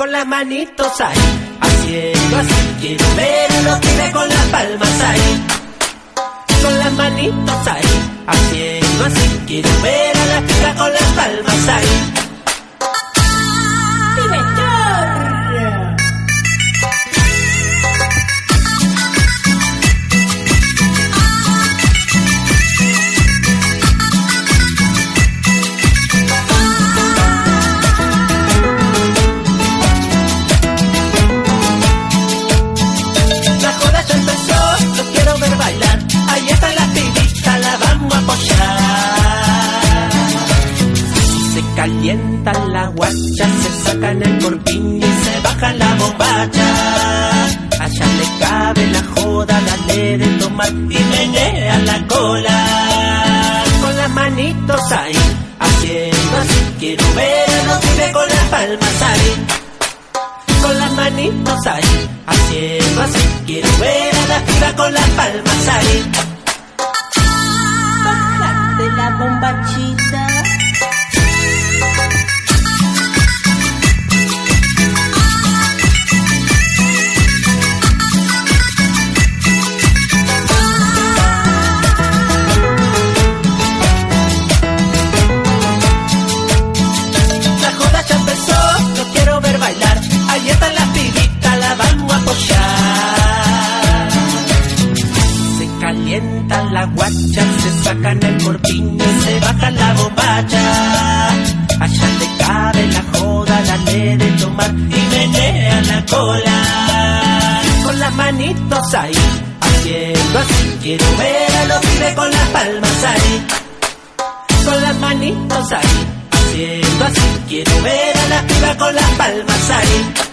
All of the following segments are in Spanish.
con las manitos ahí, haciendo así. Quiero ver verlo que ve con las palmas ahí, con las manitos ahí, haciendo así. Quiero ver a la chica con las palmas ahí. calientan las guachas, se sacan el corpiño y se bajan la bombacha. Allá le cabe la joda, dale de tomar y menea la cola. Con las manitos ahí, haciendo así, quiero verlo, vive con las palmas ahí. Con las manitos ahí, haciendo así, quiero ver a la piba con las palmas ahí. Bájate la bombachita. con las palmas ahí.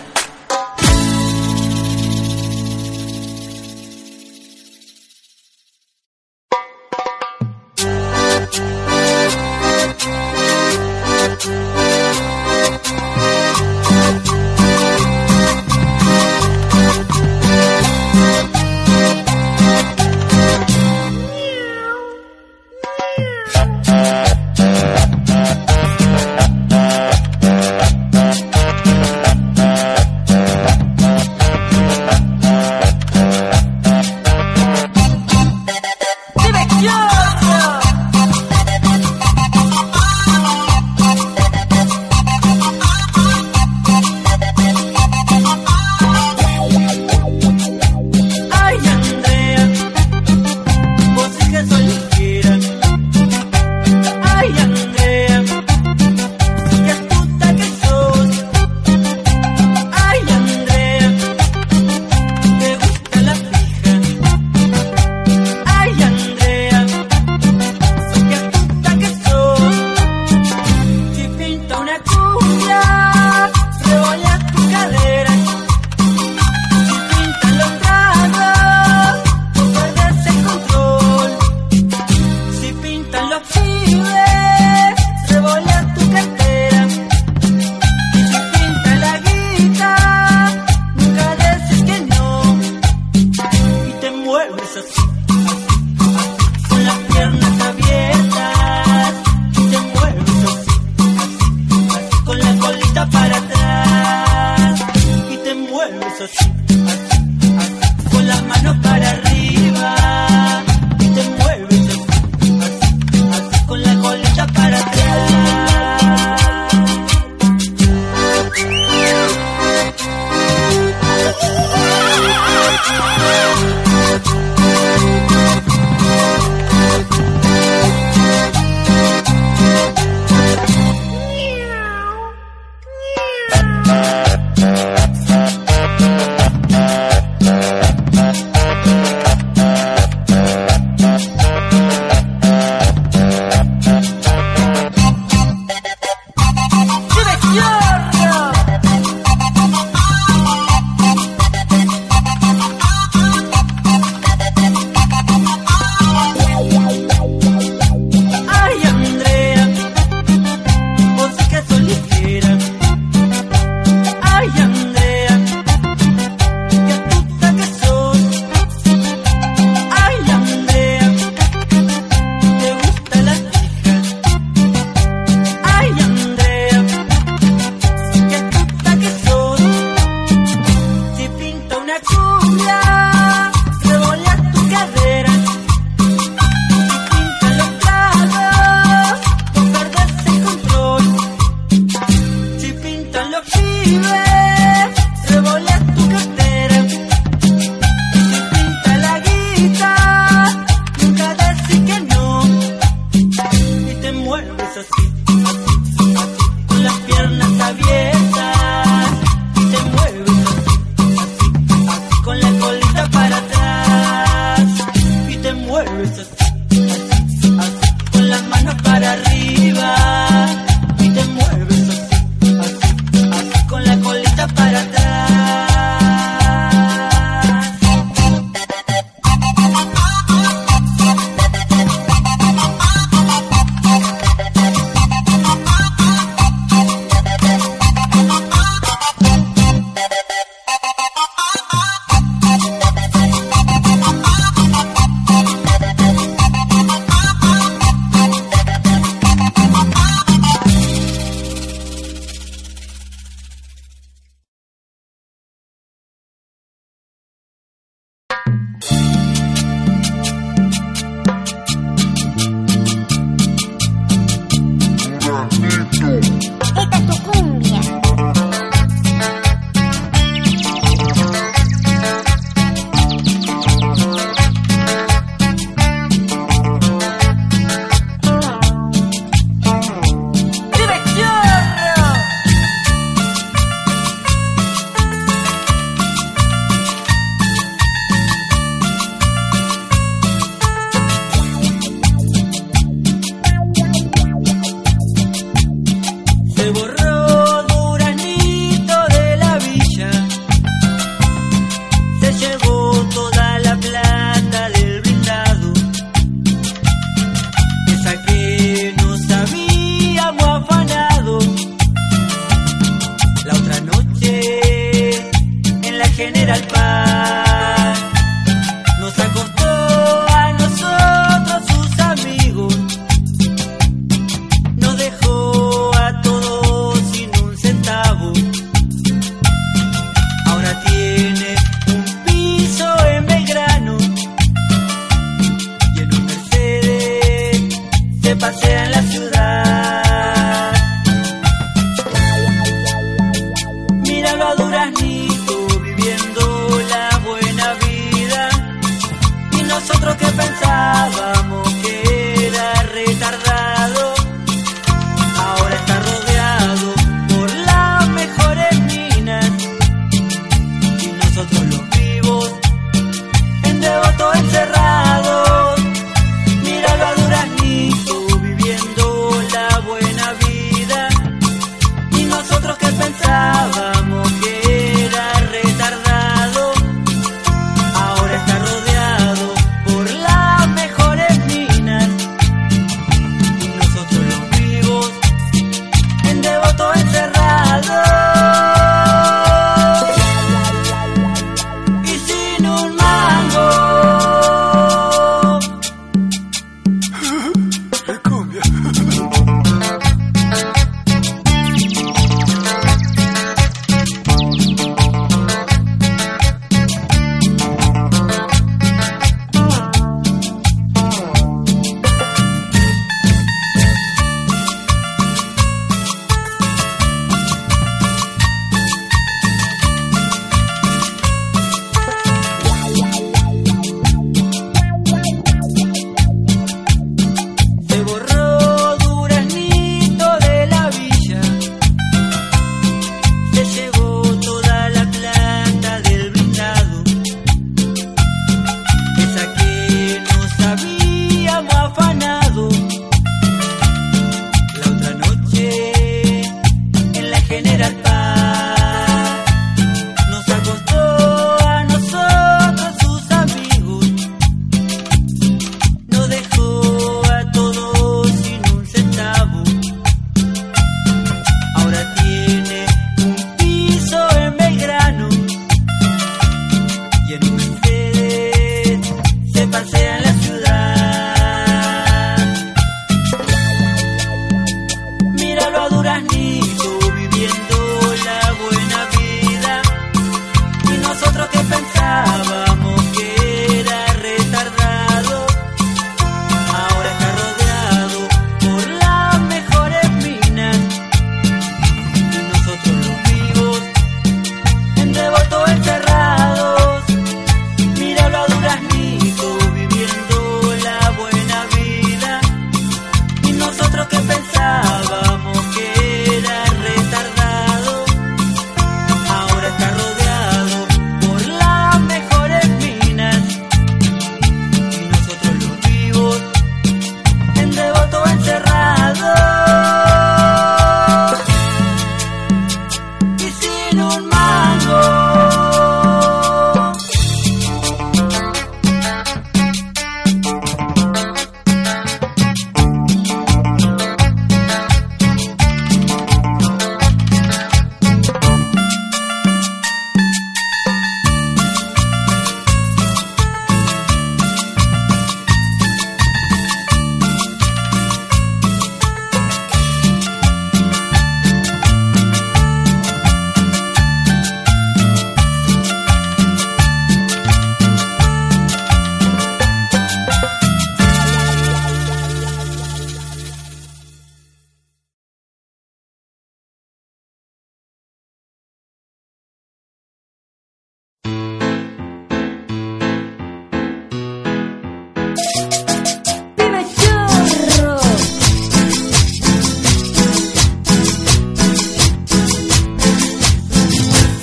algo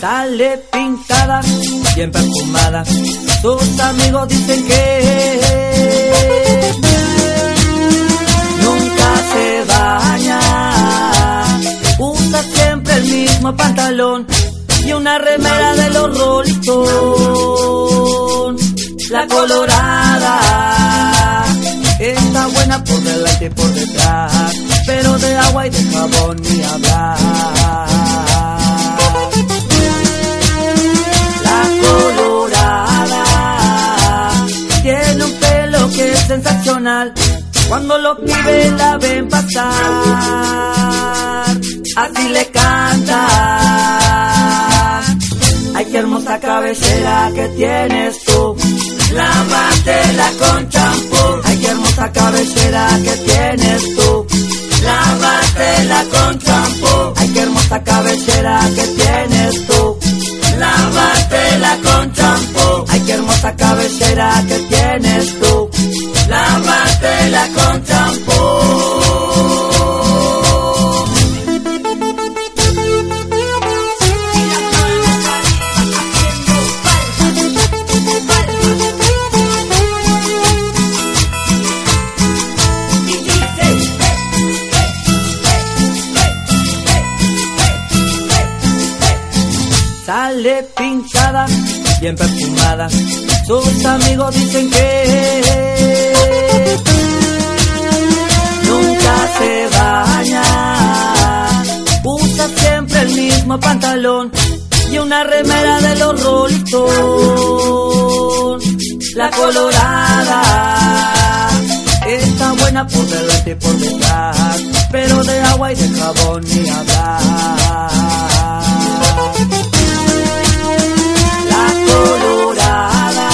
Sale pintada, bien perfumada. Sus amigos dicen que nunca se baña. Usa siempre el mismo pantalón y una remera de los Rolling La colorada está buena por delante y por detrás, pero de agua y de jabón ni hablar. Cuando los pibes la ven pasar, así le canta. Ay, qué hermosa cabellera que tienes tú. Lávatela con champú. Ay, qué hermosa cabellera que tienes tú. Lávatela con champú. Ay, qué hermosa cabellera que tienes tú. Lávatela con champú. Ay, qué hermosa cabellera que tienes tú. Lávatela con champú. Sale pintada, bien perfumada. Sus amigos dicen que mismo pantalón y una remera de los Rolling. La colorada está buena por delante y por detrás, pero de agua y de jabón ni hablar. La colorada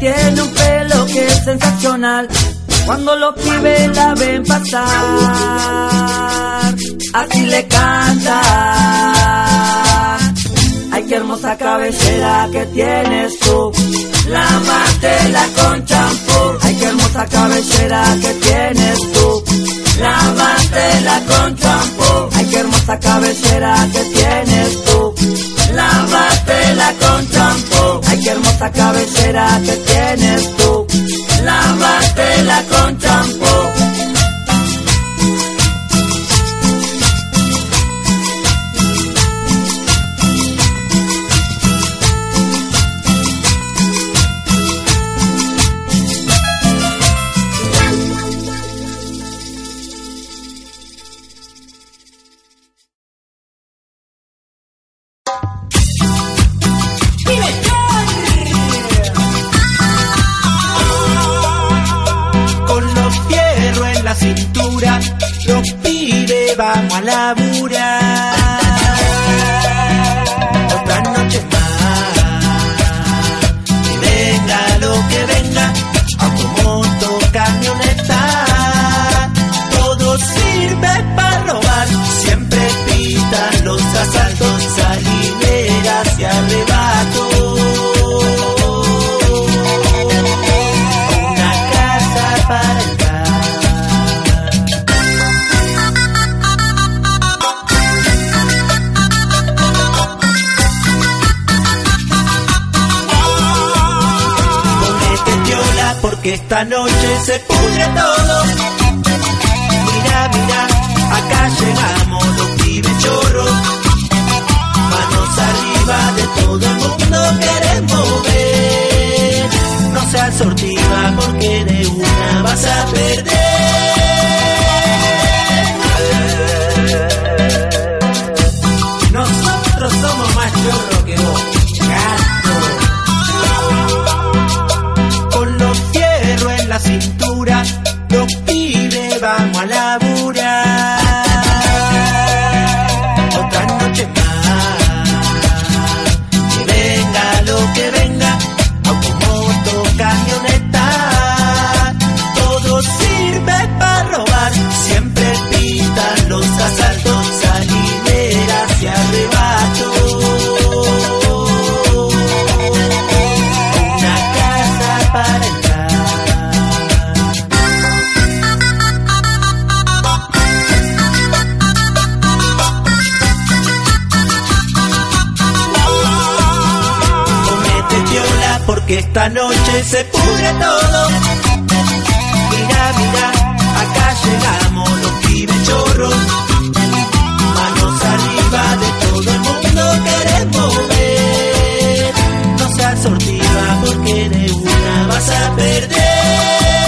tiene un pelo que es sensacional. Cuando los pibes la ven pasar, así le canta. Ay, qué hermosa cabellera que tienes tú. Lávatela con champú. Ay, qué hermosa cabellera que tienes tú. Lávatela con champú. Ay, qué hermosa cabellera que tienes tú. Lávatela con champú. Ay, qué hermosa cabellera que tienes tú. Lávatela con champú. Los pibes vamos a laburar. Otra noche más, que venga lo que venga, automoto, camioneta, todo sirve para robar, siempre pitan los asaltos, porque esta que esta noche se pudre todo. Mira, mira, acá llegamos los pibes chorros. Manos arriba de todo el mundo queremos ver. No seas sortiva porque de una vas a perder.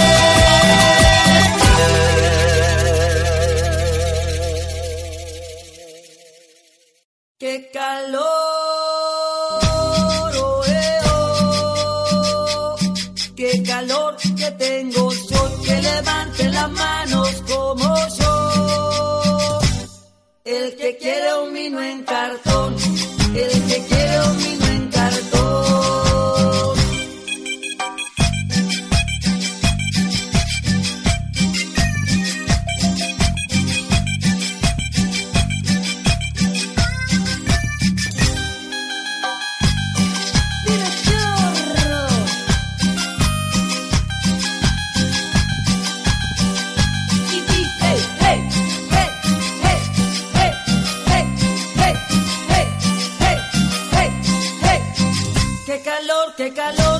calor, qué calor.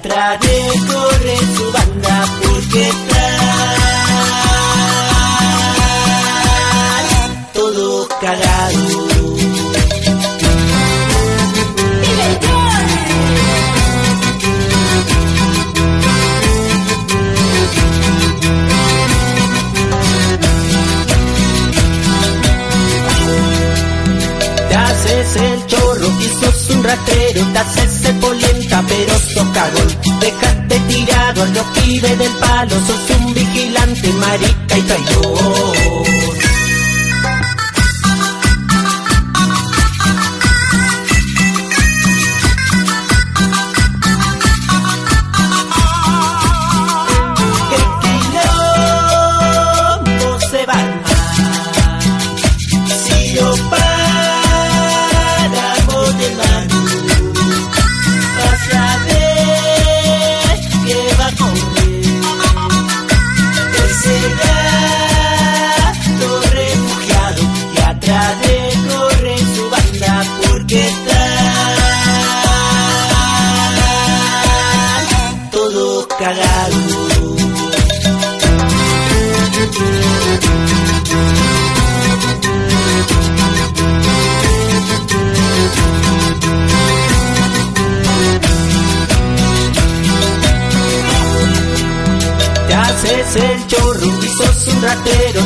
atrás recorre su banda porque trae todo cagado. Te haces el chorro y sos un ratero, te haces polenta, pero Dejaste tirado a los pibes del palo, sos un vigilante, marica y traidor. ¿Qué tal? Todo cagado. Te haces el chorro y sos un ratero,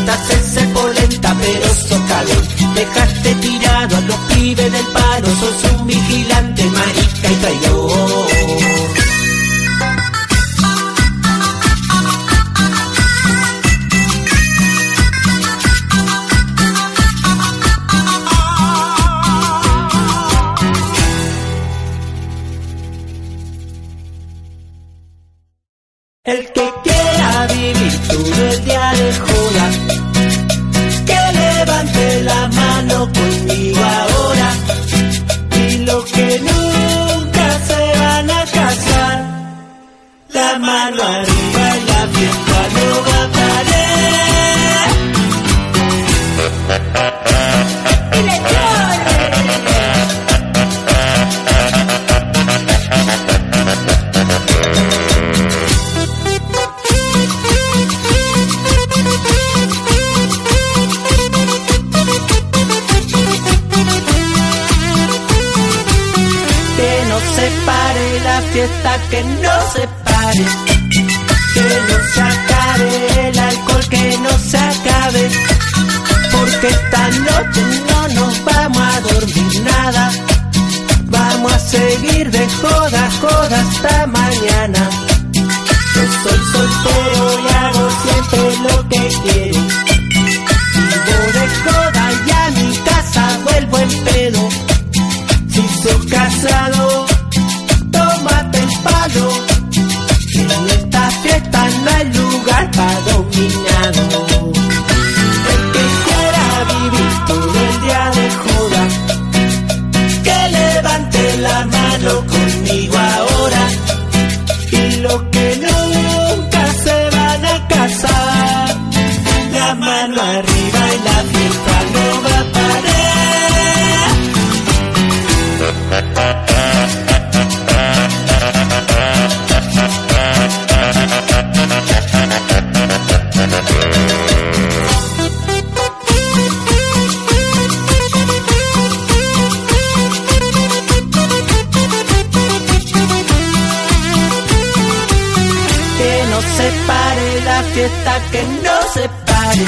fiesta que no se pare,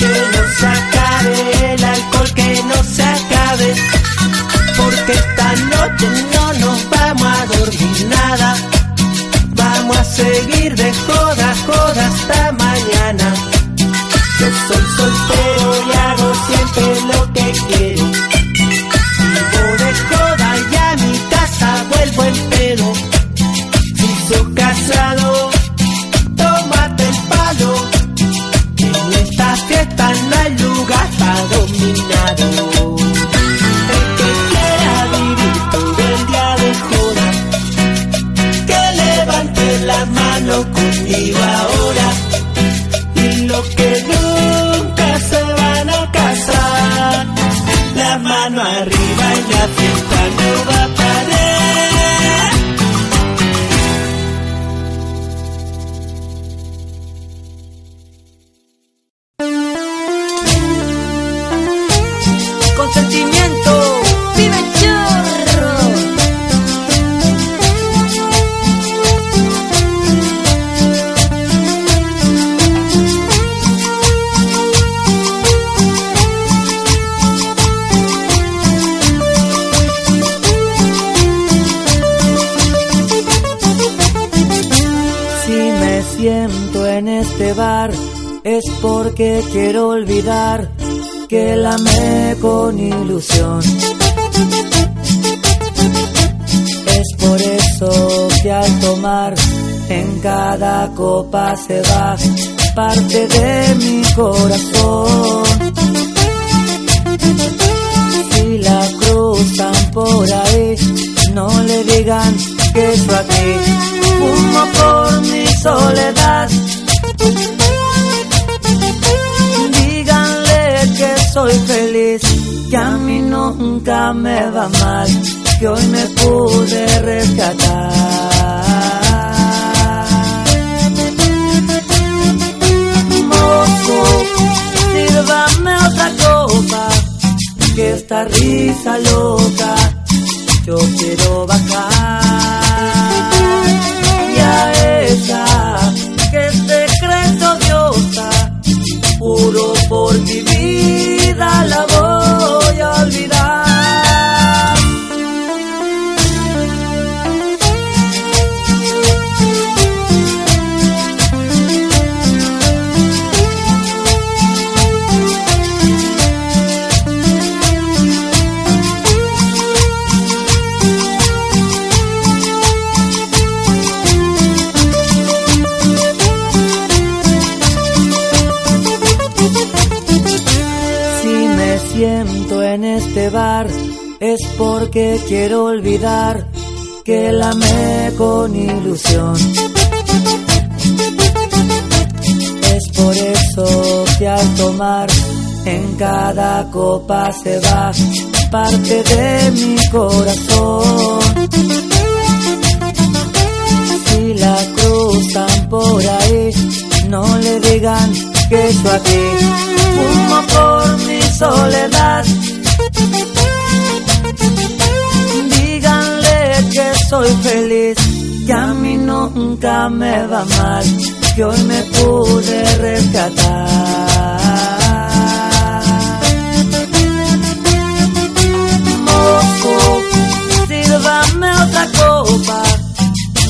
que no se acabe el alcohol, que no se acabe, porque esta noche no nos vamos a dormir nada, vamos a seguir de joda, joda hasta es porque quiero olvidar que la amé con ilusión. Es por eso que al tomar en cada copa se va parte de mi corazón. Si la cruzan por ahí, no le digan que yo aquí fumo por mi soledad. Soy feliz, que a mí nunca me va mal, que hoy me pude rescatar. sírvame otra copa, que esta risa loca yo quiero bajar. Y a ella, que secreto diosa, puro vida la quiero olvidar que la amé con ilusión. Es por eso que al tomar en cada copa se va parte de mi corazón. Si la cruzan por ahí, no le digan que yo aquí fumo por mi soledad soy feliz, que a mí nunca me va mal, que hoy me pude rescatar. Mojo, sírvame otra copa,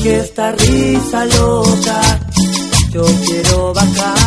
que esta risa loca yo quiero bajar.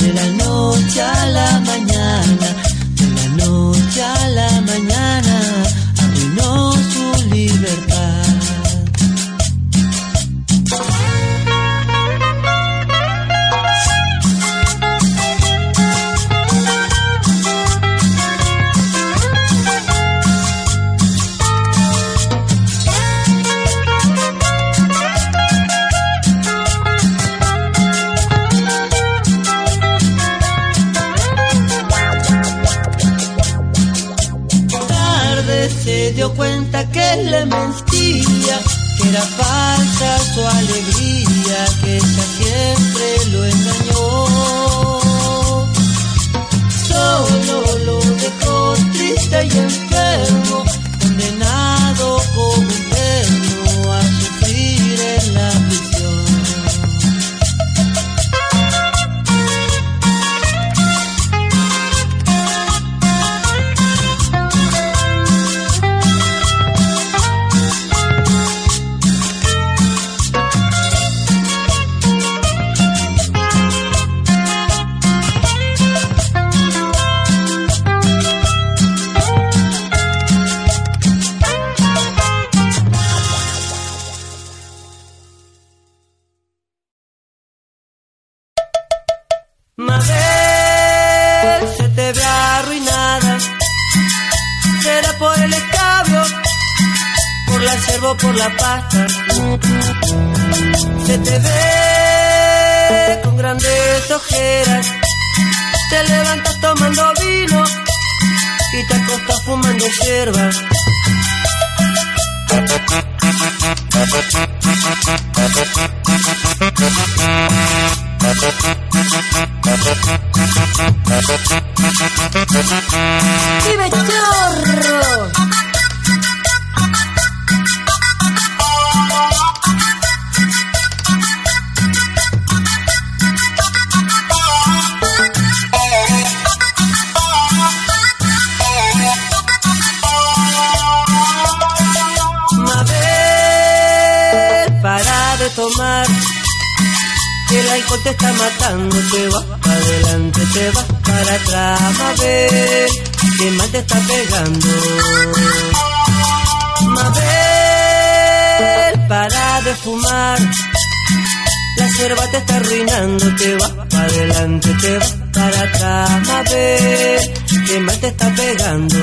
De la noche a la mañana, la pasta. Se te ve con grandes ojeras. Te levantas tomando vino y te acostas fumando hierba. ¡Vive chorro! Que el alcohol te está matando, te vas para adelante, te vas para atrás, Mabel, que mal te está pegando. Mabel, para de fumar, la cerva te está arruinando, te vas para adelante, te vas para atrás, Mabel, que mal te está pegando.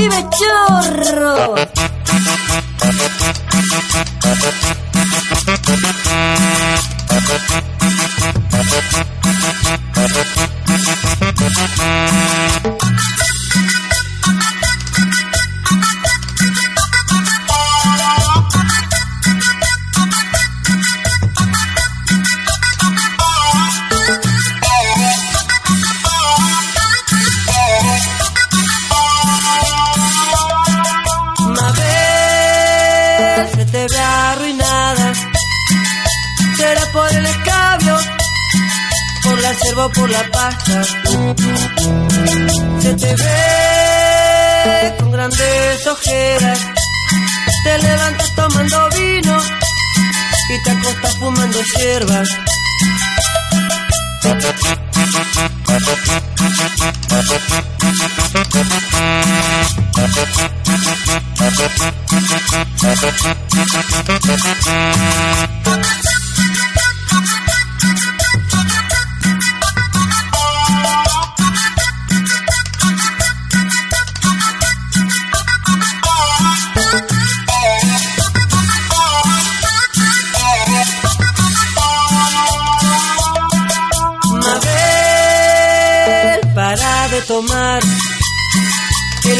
¡Vive chorro! Por la pasta. Se te ve con grandes ojeras. Te levantas tomando vino y te acostas fumando hierbas. El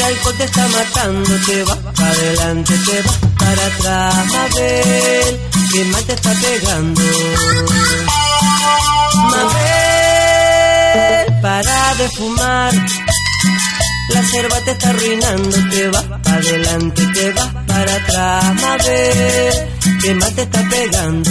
alcohol te está matando, te vas para adelante, te vas para atrás, Mabel, que mal te está pegando. Mabel, para de fumar, la cerva te está arruinando, te vas para adelante, te vas para atrás, Mabel, que mal te está pegando.